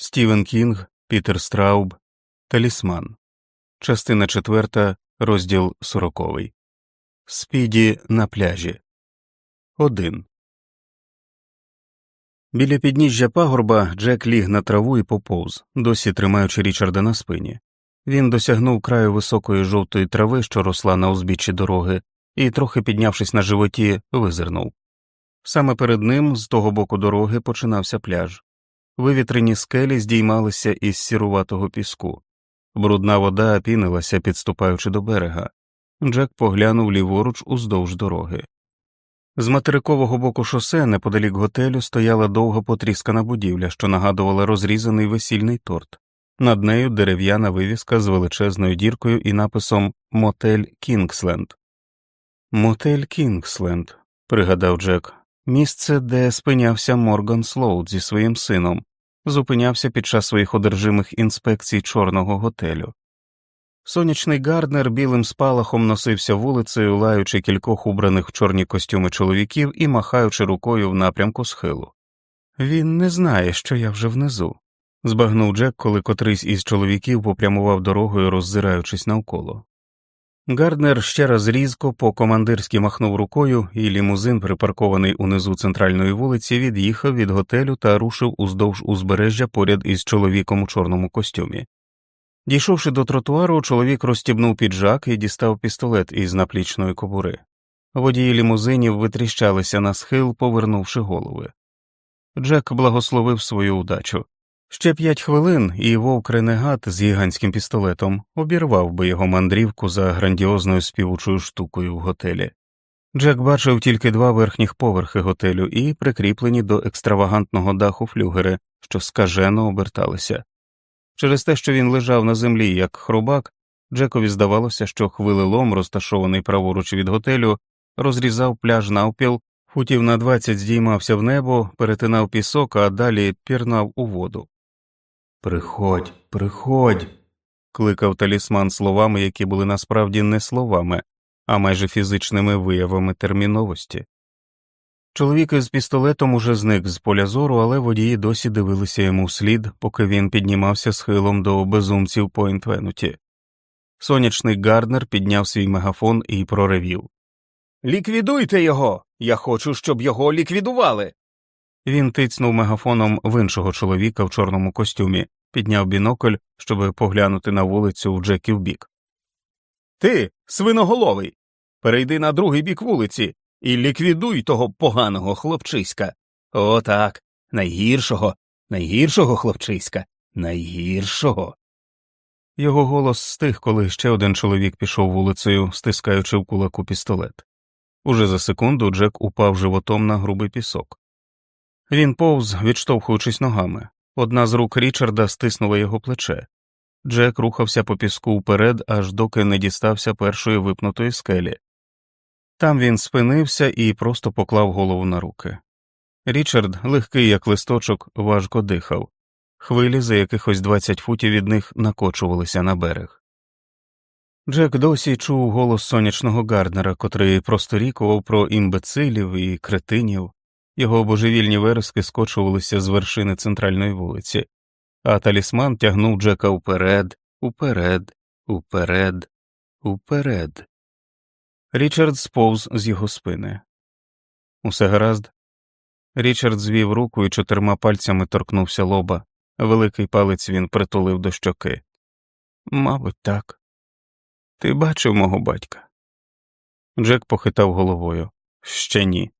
Стівен Кінг, Пітер Страуб, Талісман, частина четверта, розділ сороковий. Спіді на пляжі. Один. Біля підніжжя пагорба Джек ліг на траву і поповз, досі тримаючи Річарда на спині. Він досягнув краю високої жовтої трави, що росла на узбіччі дороги, і, трохи піднявшись на животі, визирнув. Саме перед ним, з того боку дороги, починався пляж. Вивітрені скелі здіймалися із сіруватого піску. Брудна вода опінилася, підступаючи до берега. Джек поглянув ліворуч уздовж дороги. З материкового боку шосе, неподалік готелю, стояла довга потріскана будівля, що нагадувала розрізаний весільний торт. Над нею дерев'яна вивіска з величезною діркою і написом Мотель Кінгсленд. Мотель Кінгсленд, пригадав Джек, місце, де спинявся Морган Слоуд зі своїм сином, зупинявся під час своїх одержимих інспекцій чорного готелю. Сонячний Гарднер білим спалахом носився вулицею, лаючи кількох убраних в чорні костюми чоловіків і махаючи рукою в напрямку схилу. Він не знає, що я вже внизу, збагнув Джек, коли котрийсь із чоловіків попрямував дорогою, роззираючись навколо. Гарднер ще раз різко по командирськи махнув рукою, і лімузин, припаркований унизу центральної вулиці, від'їхав від готелю та рушив уздовж узбережжя поряд із чоловіком у чорному костюмі. Дійшовши до тротуару, чоловік розстібнув піджак і дістав пістолет із наплічної кобури. Водії лімузинів витріщалися на схил, повернувши голови. Джек благословив свою удачу. Ще п'ять хвилин, і вовк ренегат з гігантським пістолетом обірвав би його мандрівку за грандіозною співучою штукою в готелі. Джек бачив тільки два верхніх поверхи готелю і прикріплені до екстравагантного даху флюгери, що скажено оберталися. Через те, що він лежав на землі як хробак, Джекові здавалося, що хвилелом, розташований праворуч від готелю, розрізав пляж навпіл, футів на двадцять здіймався в небо, перетинав пісок, а далі пірнав у воду. Приходь, приходь. кликав талісман словами, які були насправді не словами, а майже фізичними виявами терміновості. Чоловік із пістолетом уже зник з поля зору, але водії досі дивилися йому вслід, поки він піднімався схилом до безумців по інтвенуті. Сонячний Гарднер підняв свій мегафон і проревів Ліквідуйте його. Я хочу, щоб його ліквідували. Він тицнув мегафоном в іншого чоловіка в чорному костюмі, підняв бінокль, щоб поглянути на вулицю в Джеків бік. Ти, свиноголовий, перейди на другий бік вулиці і ліквідуй того поганого хлопчиська. О, так, найгіршого, найгіршого хлопчиська, найгіршого. Його голос стих, коли ще один чоловік пішов вулицею, стискаючи в кулаку пістолет. Уже за секунду Джек упав животом на грубий пісок. Він повз, відштовхуючись ногами. Одна з рук Річарда стиснула його плече. Джек рухався по піску вперед, аж доки не дістався першої випнутої скелі. Там він спинився і просто поклав голову на руки. Річард, легкий як листочок, важко дихав, хвилі за якихось 20 футів від них накочувалися на берег. Джек досі чув голос сонячного Гарднера, котрий просторікував про імбецилів і кретинів, його божевільні верски скочувалися з вершини центральної вулиці, а талісман тягнув Джека уперед, уперед, уперед, уперед. Річард сповз з його спини. Усе гаразд. Річард звів руку і чотирма пальцями торкнувся лоба. Великий палець він притулив до щоки. Мабуть, так. Ти бачив мого батька? Джек похитав головою. Ще ні.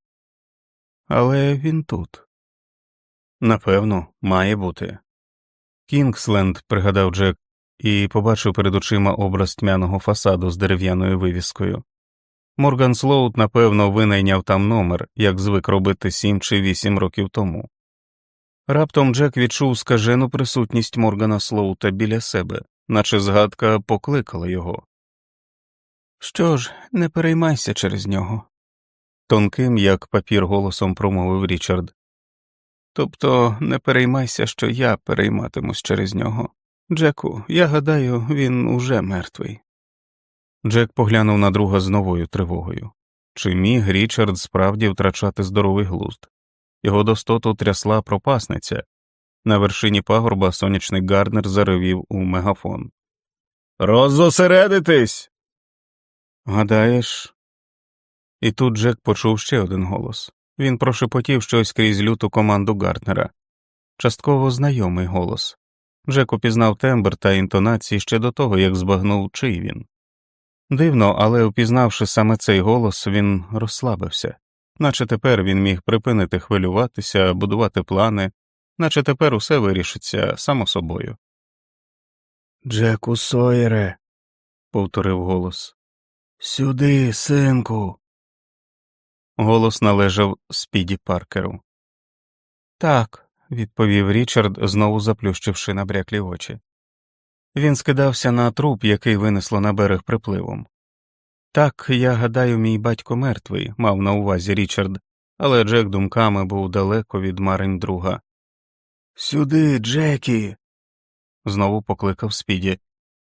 Але він тут. Напевно, має бути. Кінгсленд, пригадав Джек, і побачив перед очима образ тьмяного фасаду з дерев'яною вивіскою. Морган Слоут, напевно, винайняв там номер, як звик робити сім чи вісім років тому. Раптом Джек відчув скажену присутність Моргана Слоута біля себе, наче згадка покликала його. Що ж, не переймайся через нього, тонким, як папір голосом промовив Річард. Тобто не переймайся, що я перейматимусь через нього. Джеку, я гадаю, він уже мертвий. Джек поглянув на друга з новою тривогою. Чи міг Річард справді втрачати здоровий глузд? Його достоту трясла пропасниця. На вершині пагорба сонячний Гарднер заревів у мегафон. Розосередитись. Гадаєш. І тут Джек почув ще один голос. Він прошепотів щось крізь люту команду Гарднера. Частково знайомий голос. Джек упізнав тембр та інтонації ще до того, як збагнув, чий він. Дивно, але упізнавши саме цей голос, він розслабився, наче тепер він міг припинити хвилюватися, будувати плани, наче тепер усе вирішиться само собою. Джеку Сойере, повторив голос. сюди, синку. Голос належав Спіді Паркеру. Так, відповів Річард, знову заплющивши набряклі очі. Він скидався на труп, який винесло на берег припливом. Так, я гадаю, мій батько мертвий, мав на увазі Річард, але Джек думками був далеко від марень друга. Сюди, Джекі. знову покликав Спіді,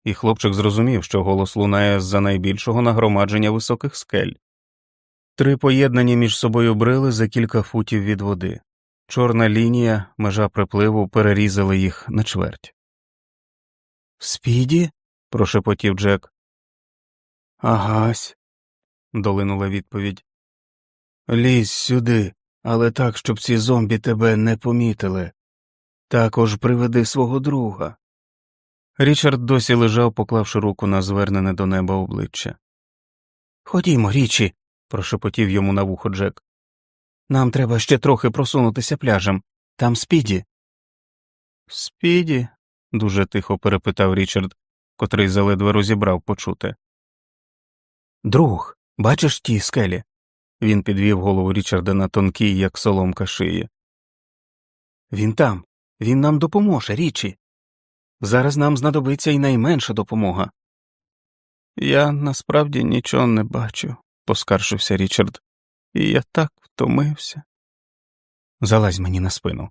і хлопчик зрозумів, що голос лунає з за найбільшого нагромадження високих скель. Три поєднані між собою брили за кілька футів від води. Чорна лінія, межа припливу перерізали їх на чверть. Спіді? прошепотів Джек. Агась. долинула відповідь. Лізь сюди, але так, щоб ці зомбі тебе не помітили. Також приведи свого друга. Річард досі лежав, поклавши руку на звернене до неба обличчя. Ходімо, річі, прошепотів йому на вухо Джек. Нам треба ще трохи просунутися пляжем. Там спіді. Спіді? дуже тихо перепитав Річард, котрий заледве розібрав почуте. Друг, бачиш ті скелі? Він підвів голову Річарда на тонкій, як соломка шиї. Він там, він нам допоможе, річі. Зараз нам знадобиться і найменша допомога. Я насправді нічого не бачу, поскаржився Річард, і я так втомився. Залазь мені на спину.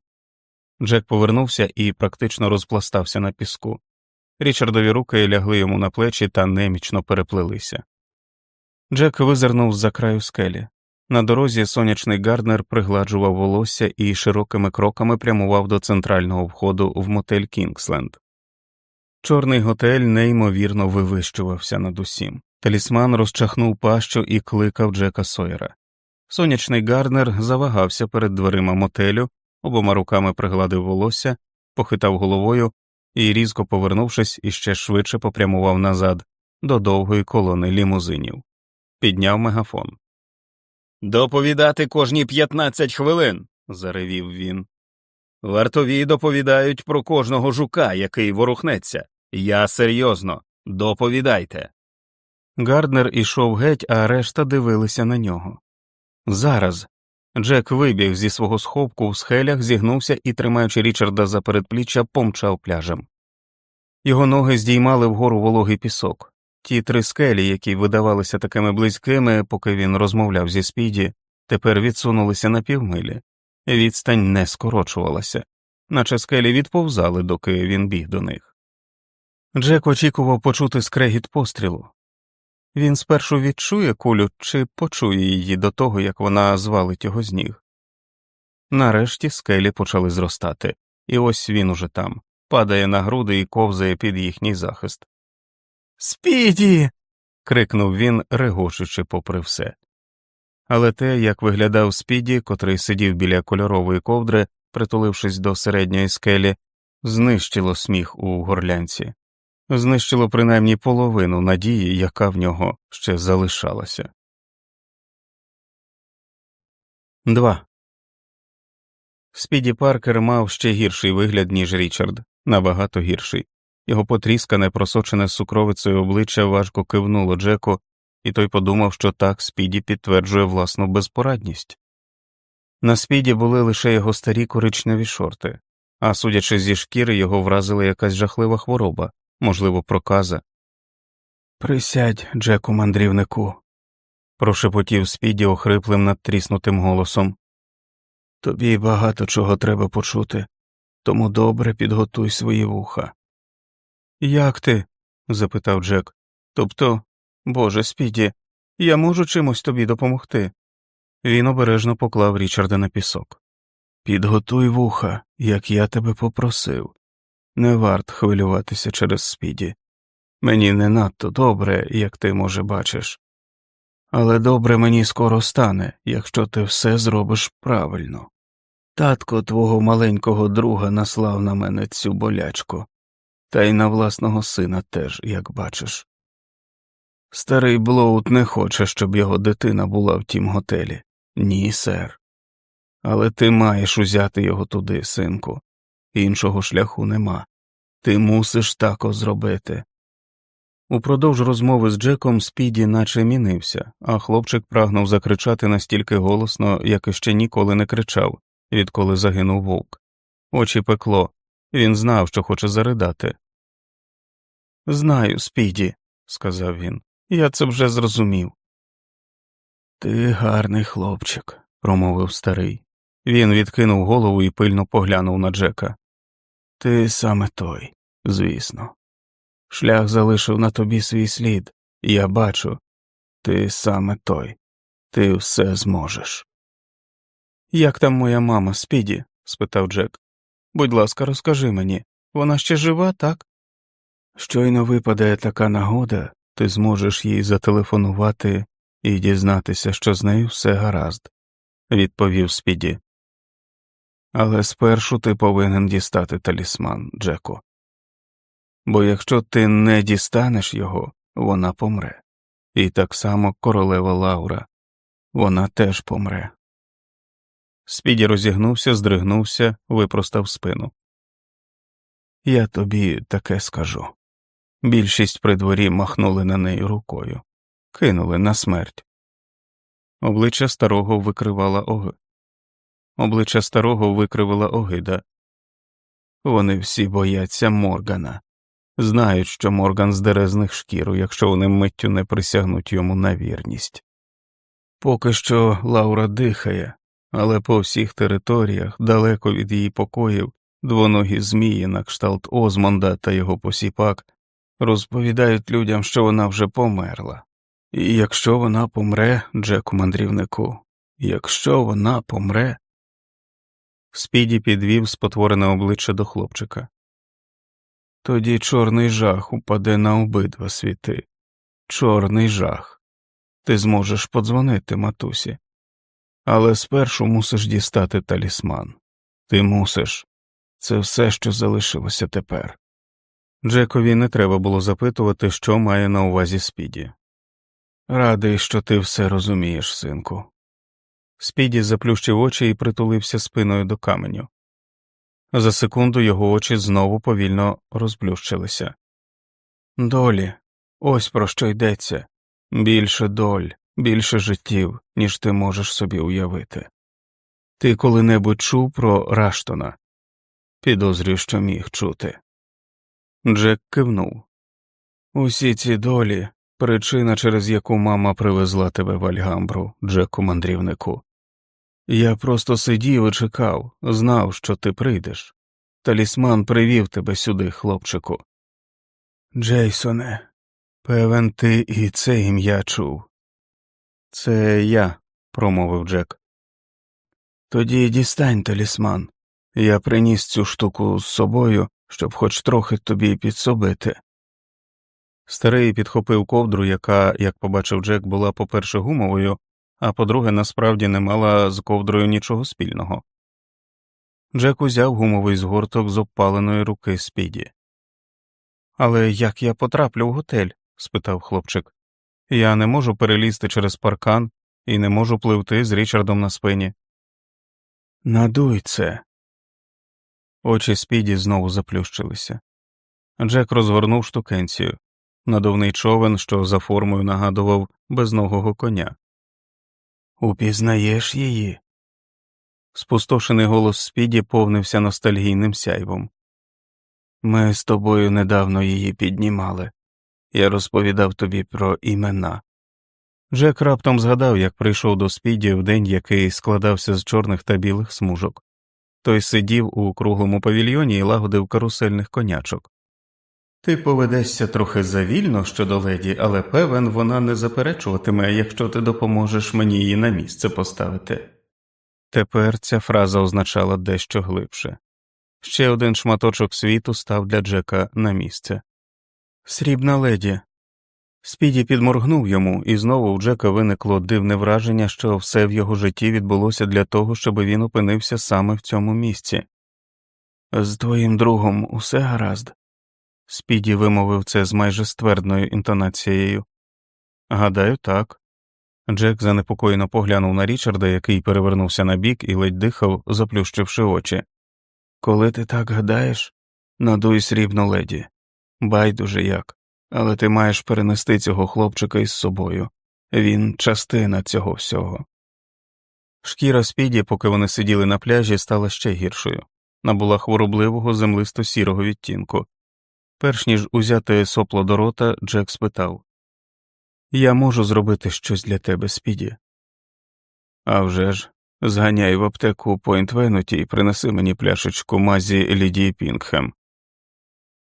Джек повернувся і практично розпластався на піску. Річардові руки лягли йому на плечі та немічно переплелися. Джек визирнув з за краю скелі. На дорозі сонячний Гарднер пригладжував волосся і широкими кроками прямував до центрального входу в мотель Кінгсленд. Чорний готель неймовірно вивищувався над усім. Талісман розчахнув пащу і кликав Джека Сойера. Сонячний Гарднер завагався перед дверима мотелю, обома руками пригладив волосся, похитав головою і, різко повернувшись, іще швидше попрямував назад до довгої колони лімузинів. Підняв мегафон. Доповідати кожні 15 хвилин, заревів він. Вартові доповідають про кожного жука, який ворухнеться. Я серйозно, доповідайте. Гарднер ішов геть, а решта дивилися на нього. Зараз. Джек вибіг зі свого сховку в схелях, зігнувся і, тримаючи Річарда за передпліччя, помчав пляжем. Його ноги здіймали вгору вологий пісок. Ті три скелі, які видавалися такими близькими, поки він розмовляв зі спіді, тепер відсунулися на півмилі, відстань не скорочувалася, наче скелі відповзали, доки він біг до них. Джек очікував почути скрегіт пострілу. Він спершу відчує кулю чи почує її до того, як вона звалить його з ніг. Нарешті скелі почали зростати, і ось він уже там, падає на груди і ковзає під їхній захист. Спіді. крикнув він, регочучи попри все. Але те, як виглядав спіді, котрий сидів біля кольорової ковдри, притулившись до середньої скелі, знищило сміх у горлянці, знищило принаймні половину надії, яка в нього ще залишалася. 2. Спіді Паркер мав ще гірший вигляд, ніж Річард, набагато гірший. Його потріскане, просочене сукровицею обличчя важко кивнуло Джеку, і той подумав, що так Спіді підтверджує власну безпорадність. На спіді були лише його старі коричневі шорти, а судячи зі шкіри, його вразила якась жахлива хвороба, можливо, проказа. Присядь, Джеку, мандрівнику, прошепотів спіді охриплим надтріснутим голосом. Тобі багато чого треба почути, тому добре підготуй свої вуха. Як ти? запитав Джек. Тобто, Боже спіді, я можу чимось тобі допомогти. Він обережно поклав Річарда на пісок. Підготуй вуха, як я тебе попросив. Не варт хвилюватися через спіді. Мені не надто добре, як ти, може, бачиш. Але добре мені скоро стане, якщо ти все зробиш правильно. Татко твого маленького друга наслав на мене цю болячку, та й на власного сина теж, як бачиш. Старий Блоут не хоче, щоб його дитина була в тім готелі. Ні, сер. Але ти маєш узяти його туди, синку. Іншого шляху нема. Ти мусиш тако зробити. Упродовж розмови з Джеком Спіді наче мінився, а хлопчик прагнув закричати настільки голосно, як і ще ніколи не кричав, відколи загинув вовк. Очі пекло, він знав, що хоче заридати. Знаю, Спіді, сказав він, я це вже зрозумів. Ти гарний хлопчик, промовив старий. Він відкинув голову і пильно поглянув на Джека. Ти саме той, звісно. Шлях залишив на тобі свій слід, я бачу, ти саме той, ти все зможеш. Як там моя мама, Спіді? спитав Джек. Будь ласка, розкажи мені, вона ще жива, так? Щойно випадає така нагода, ти зможеш їй зателефонувати і дізнатися, що з нею все гаразд, відповів Спіді. Але спершу ти повинен дістати талісман, Джеку. Бо якщо ти не дістанеш його, вона помре, і так само королева Лаура, вона теж помре. Спіді розігнувся, здригнувся, випростав спину. Я тобі таке скажу. Більшість при дворі махнули на неї рукою, кинули на смерть. Обличчя старого викривала оги. Обличчя старого викривила огида. Вони всі бояться Моргана, знають, що Морган здере з них шкіру, якщо вони миттю не присягнуть йому на вірність. Поки що Лаура дихає, але по всіх територіях, далеко від її покоїв, двоногі змії на кшталт Озмонда та його посіпак розповідають людям, що вона вже померла. І якщо вона помре, Джеку мандрівнику, якщо вона помре. Спіді підвів спотворене обличчя до хлопчика. Тоді чорний жах упаде на обидва світи. Чорний жах. Ти зможеш подзвонити матусі. Але спершу мусиш дістати талісман. Ти мусиш. Це все, що залишилося тепер. Джекові не треба було запитувати, що має на увазі Спіді. Радий, що ти все розумієш, синку. Спіді заплющив очі і притулився спиною до каменю. За секунду його очі знову повільно розплющилися. Долі, ось про що йдеться більше доль, більше життів, ніж ти можеш собі уявити. Ти коли-небудь чув про Раштона? Підозрюю, що міг чути. Джек кивнув. Усі ці долі причина, через яку мама привезла тебе в Альгамбру, Джеку мандрівнику. Я просто сидів і чекав, знав, що ти прийдеш. Талісман привів тебе сюди, хлопчику. Джейсоне, певен, ти і це ім'я чув. Це я, промовив Джек. Тоді дістань талісман. Я приніс цю штуку з собою, щоб хоч трохи тобі підсобити. Старий підхопив ковдру, яка, як побачив Джек, була по перше гумовою, а по-друге, насправді не мала з ковдрою нічого спільного. Джек узяв гумовий згорток з обпаленої руки Спіді. Але як я потраплю в готель? спитав хлопчик. Я не можу перелізти через паркан і не можу пливти з Річардом на спині. Надуй це. Очі Спіді знову заплющилися. Джек розгорнув штукенцію надувний човен, що за формою нагадував безногого коня. Упізнаєш її? Спустошений голос Спіді повнився ностальгійним сяйвом. Ми з тобою недавно її піднімали. Я розповідав тобі про імена. Джек раптом згадав, як прийшов до Спіді в день, який складався з чорних та білих смужок. Той сидів у круглому павільйоні і лагодив карусельних конячок. Ти поведешся трохи завільно щодо леді, але певен, вона не заперечуватиме, якщо ти допоможеш мені її на місце поставити. Тепер ця фраза означала дещо глибше. Ще один шматочок світу став для Джека на місце. Срібна леді. Спіді підморгнув йому, і знову у Джека виникло дивне враження, що все в його житті відбулося для того, щоб він опинився саме в цьому місці. З твоїм другом усе гаразд? Спіді вимовив це з майже ствердною інтонацією. Гадаю, так. Джек занепокоєно поглянув на Річарда, який перевернувся на бік і ледь дихав, заплющивши очі. Коли ти так гадаєш, надуй срібну леді. Байдуже як, але ти маєш перенести цього хлопчика із собою. Він частина цього всього. Шкіра Спіді, поки вони сиділи на пляжі, стала ще гіршою, набула хворобливого землисто сірого відтінку. Перш ніж узяти сопло до рота, Джек спитав Я можу зробити щось для тебе, Спіді. «А вже ж, зганяй в аптеку Пойнт Венуті і принеси мені пляшечку мазі Лідії Пінгхем.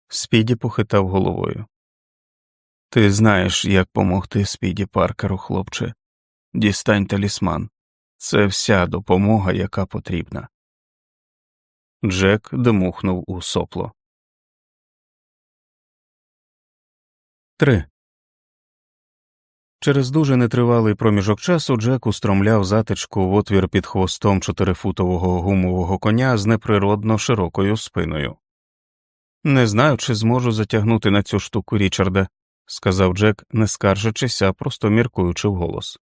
Спіді похитав головою. Ти знаєш, як помогти Спіді Паркеру, хлопче. Дістань талісман. Це вся допомога, яка потрібна. Джек дмухнув у сопло. 3. Через дуже нетривалий проміжок часу Джек устромляв затичку в отвір під хвостом чотирифутового гумового коня з неприродно широкою спиною. Не знаю, чи зможу затягнути на цю штуку Річарда, сказав Джек, не скаржачись, а просто міркуючи вголос.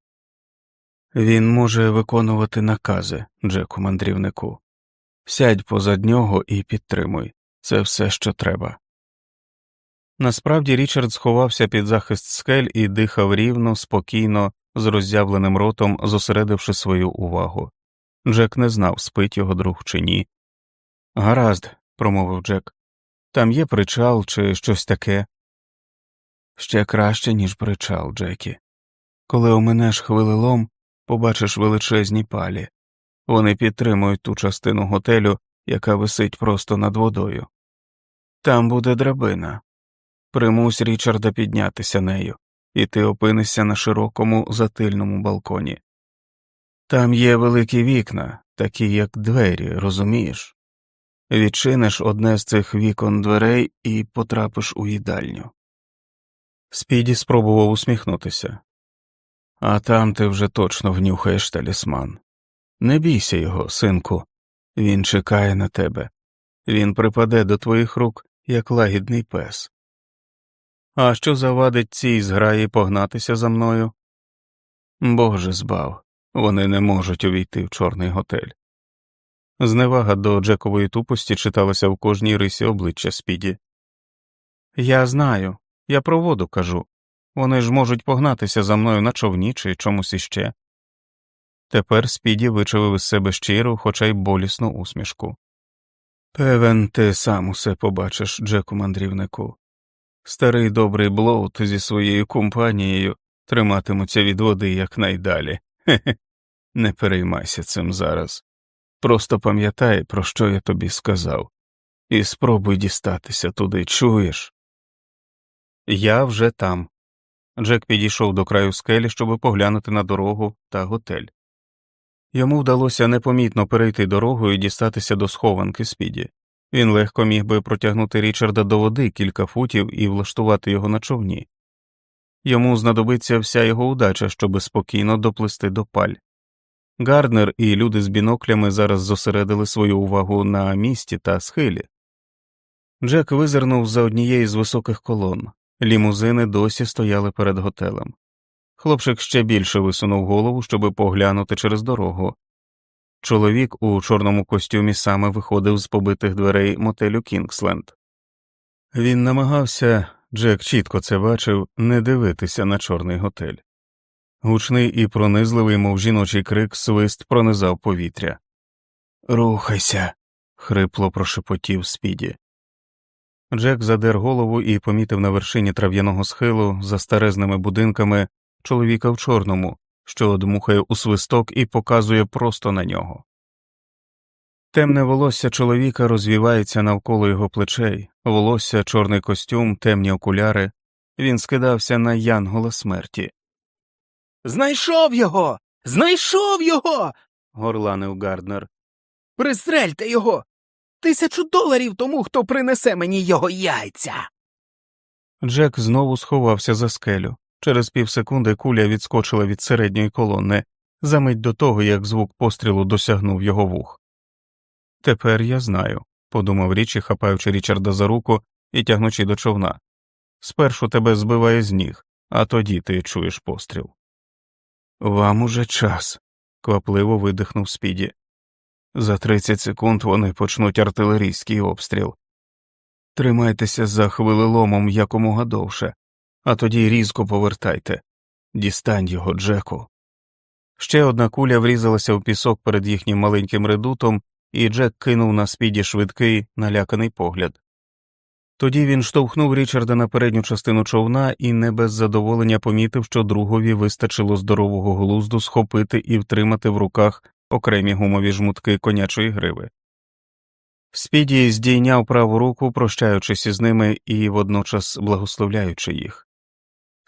Він може виконувати накази, Джеку мандрівнику. Сядь позад нього і підтримуй це все, що треба. Насправді Річард сховався під захист скель і дихав рівно, спокійно, з роззявленим ротом, зосередивши свою увагу. Джек не знав, спить його друг чи ні. Гаразд, промовив Джек. Там є причал чи щось таке. Ще краще, ніж причал, Джекі. Коли оминеш хвилелом, побачиш величезні палі. Вони підтримують ту частину готелю, яка висить просто над водою. Там буде драбина. Примусь Річарда піднятися нею, і ти опинишся на широкому затильному балконі. Там є великі вікна, такі як двері, розумієш? Відчиниш одне з цих вікон дверей і потрапиш у їдальню. Спіді спробував усміхнутися. А там ти вже точно внюхаєш талісман. Не бійся його, синку, він чекає на тебе, він припаде до твоїх рук, як лагідний пес. А що завадить цій зграї погнатися за мною? Боже збав, вони не можуть увійти в чорний готель. Зневага до Джекової тупості читалася в кожній рисі обличчя Спіді. Я знаю, я про воду кажу. Вони ж можуть погнатися за мною на човні чи чомусь іще. Тепер Спіді вичавив із себе щиру, хоча й болісну усмішку. Певен, ти сам усе побачиш, Джеку мандрівнику. Старий добрий Блоут зі своєю компанією триматимуться від води якнайдалі. Хе-хе, не переймайся цим зараз. Просто пам'ятай, про що я тобі сказав, і спробуй дістатися туди, чуєш? Я вже там. Джек підійшов до краю скелі, щоб поглянути на дорогу та готель. Йому вдалося непомітно перейти дорогу і дістатися до схованки спіді. Він легко міг би протягнути Річарда до води кілька футів і влаштувати його на човні. Йому знадобиться вся його удача, щоб спокійно доплисти до паль. Гарднер і люди з біноклями зараз зосередили свою увагу на місті та схилі. Джек визирнув за однієї з високих колон, лімузини досі стояли перед готелем. Хлопчик ще більше висунув голову, щоб поглянути через дорогу. Чоловік у чорному костюмі саме виходив з побитих дверей мотелю Кінгсленд. Він намагався, Джек чітко це бачив, не дивитися на чорний готель. Гучний і пронизливий, мов жіночий крик, свист пронизав повітря. Рухайся. хрипло прошепотів спіді. Джек задер голову і помітив на вершині трав'яного схилу за старезними будинками чоловіка в чорному, що дмухає у свисток і показує просто на нього. Темне волосся чоловіка розвівається навколо його плечей, волосся, чорний костюм, темні окуляри. Він скидався на янгола смерті. Знайшов його. Знайшов його. горланив Гарднер. Пристрельте його. Тисячу доларів тому, хто принесе мені його яйця. Джек знову сховався за скелю. Через півсекунди куля відскочила від середньої колони, за мить до того, як звук пострілу досягнув його вух. Тепер я знаю, подумав Річі, хапаючи Річарда за руку і тягнучи до човна. Спершу тебе збиває з ніг, а тоді ти чуєш постріл. Вам уже час, квапливо видихнув Спіді. За 30 секунд вони почнуть артилерійський обстріл. Тримайтеся за хвилеломом якомога довше, а тоді різко повертайте. Дістань його, Джеку. Ще одна куля врізалася в пісок перед їхнім маленьким редутом, і Джек кинув на спіді швидкий, наляканий погляд. Тоді він штовхнув Річарда на передню частину човна і не без задоволення помітив, що другові вистачило здорового глузду схопити і втримати в руках окремі гумові жмутки конячої гриви. Спіді здійняв праву руку, прощаючись із ними і водночас благословляючи їх.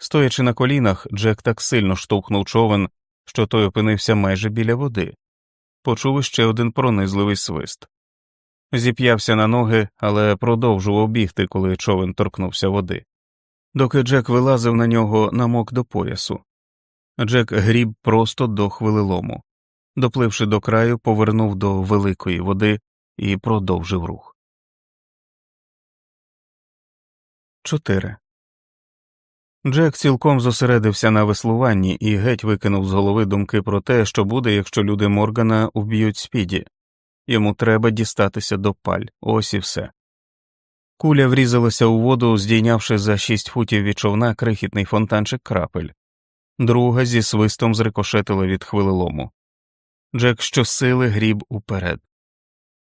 Стоячи на колінах, Джек так сильно штовхнув човен, що той опинився майже біля води. Почув ще один пронизливий свист. Зіп'явся на ноги, але продовжував бігти, коли човен торкнувся води. Доки Джек вилазив на нього намок до поясу. Джек гріб просто до хвилилому. Допливши до краю, повернув до великої води і продовжив рух. 4. Джек цілком зосередився на веслуванні і геть викинув з голови думки про те, що буде, якщо люди Моргана вб'ють спіді. Йому треба дістатися до паль, ось і все. Куля врізалася у воду, здійнявши за шість футів від човна крихітний фонтанчик крапель, друга зі свистом зрикошетила від хвилелому. Джек щосили гріб уперед.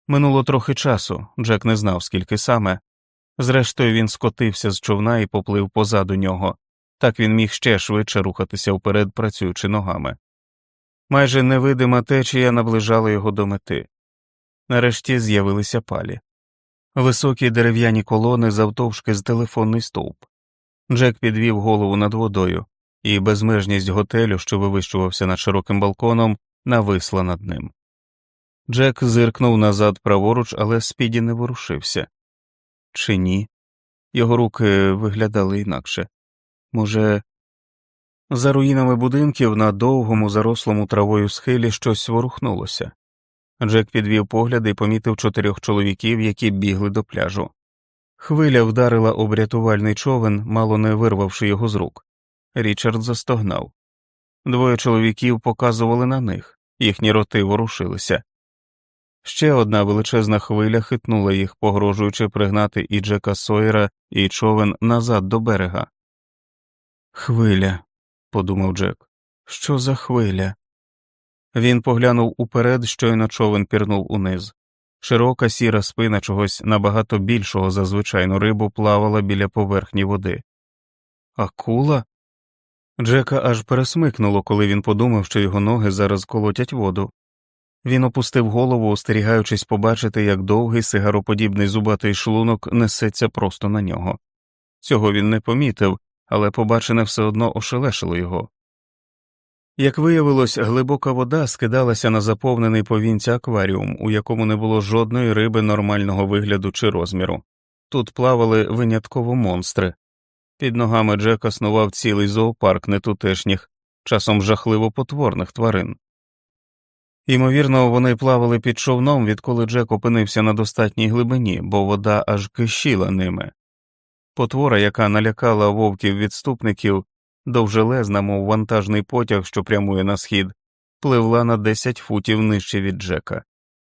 Минуло трохи часу, Джек не знав, скільки саме. Зрештою, він скотився з човна і поплив позаду нього, так він міг ще швидше рухатися вперед, працюючи ногами. Майже невидима течія наближала його до мети. Нарешті з'явилися палі. Високі дерев'яні колони завтовшки з телефонний стовп. Джек підвів голову над водою, і безмежність готелю, що вивищувався над широким балконом, нависла над ним. Джек зиркнув назад праворуч, але спіді не ворушився. Чи ні? Його руки виглядали інакше. Може, за руїнами будинків на довгому зарослому травою схилі щось ворухнулося. Джек підвів погляд і помітив чотирьох чоловіків, які бігли до пляжу. Хвиля вдарила об рятувальний човен, мало не вирвавши його з рук. Річард застогнав. Двоє чоловіків показували на них, їхні роти ворушилися. Ще одна величезна хвиля хитнула їх, погрожуючи пригнати і Джека Сойера, і човен назад до берега. Хвиля, подумав Джек, що за хвиля? Він поглянув уперед, щойно човен пірнув униз. Широка сіра спина чогось набагато більшого за звичайну рибу плавала біля поверхні води. Акула? Джека аж пересмикнуло, коли він подумав, що його ноги зараз колотять воду. Він опустив голову, остерігаючись побачити, як довгий сигароподібний зубатий шлунок несеться просто на нього. Цього він не помітив, але побачене все одно ошелешило його. Як виявилось, глибока вода скидалася на заповнений повінця акваріум, у якому не було жодної риби нормального вигляду чи розміру. Тут плавали винятково монстри. Під ногами Джека снував цілий зоопарк нетутешніх, часом жахливо потворних тварин. Ймовірно, вони плавали під човном, відколи Джек опинився на достатній глибині, бо вода аж кишіла ними. Потвора, яка налякала вовків відступників, довжелезна, мов вантажний потяг, що прямує на схід, пливла на 10 футів нижче від Джека.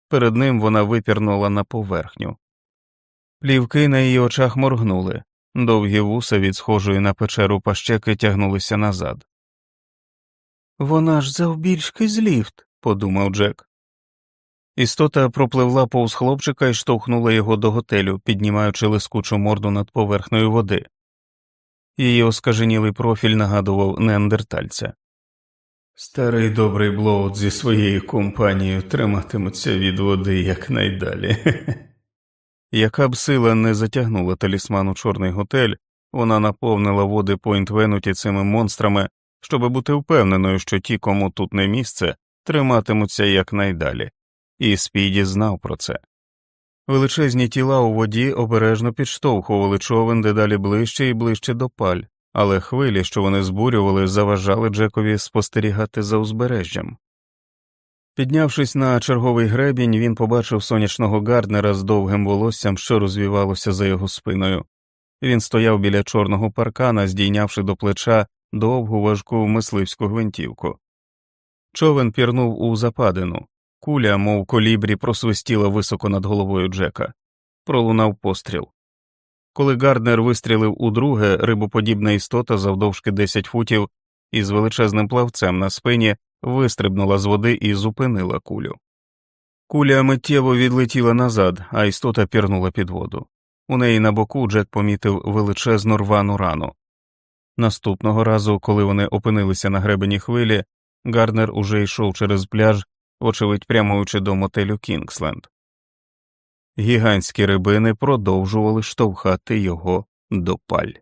Перед ним вона випірнула на поверхню. Плівки на її очах моргнули, довгі вуса від схожої на печеру пащеки тягнулися назад. Вона ж завбільшки з ліфт, подумав Джек. Істота пропливла повз хлопчика і штовхнула його до готелю, піднімаючи лискучу морду над поверхнею води. Її оскаженілий профіль нагадував неандертальця. Старий добрий Блоуд зі своєю компанією триматимуться від води якнайдалі. Яка б сила не затягнула талісман у чорний готель, вона наповнила води Пойнт Венуті цими монстрами, щоби бути впевненою, що ті, кому тут не місце, триматимуться якнайдалі, і Спіді знав про це. Величезні тіла у воді обережно підштовхували човен дедалі ближче і ближче до паль, але хвилі, що вони збурювали, заважали Джекові спостерігати за узбережжям. Піднявшись на черговий гребінь, він побачив сонячного гарднера з довгим волоссям, що розвівалося за його спиною. Він стояв біля чорного паркана, здійнявши до плеча довгу важку мисливську гвинтівку. Човен пірнув у западину, куля, мов колібрі, просвистіла високо над головою Джека, пролунав постріл. Коли Гарднер вистрілив удруге, рибоподібна істота завдовжки 10 футів із величезним плавцем на спині вистрибнула з води і зупинила кулю. Куля миттєво відлетіла назад, а істота пірнула під воду. У неї на боку Джек помітив величезну рвану рану. Наступного разу, коли вони опинилися на гребені хвилі, Гарднер уже йшов через пляж, вочевидь прямуючи до мотелю Кінгсленд. Гігантські рибини продовжували штовхати його до паль.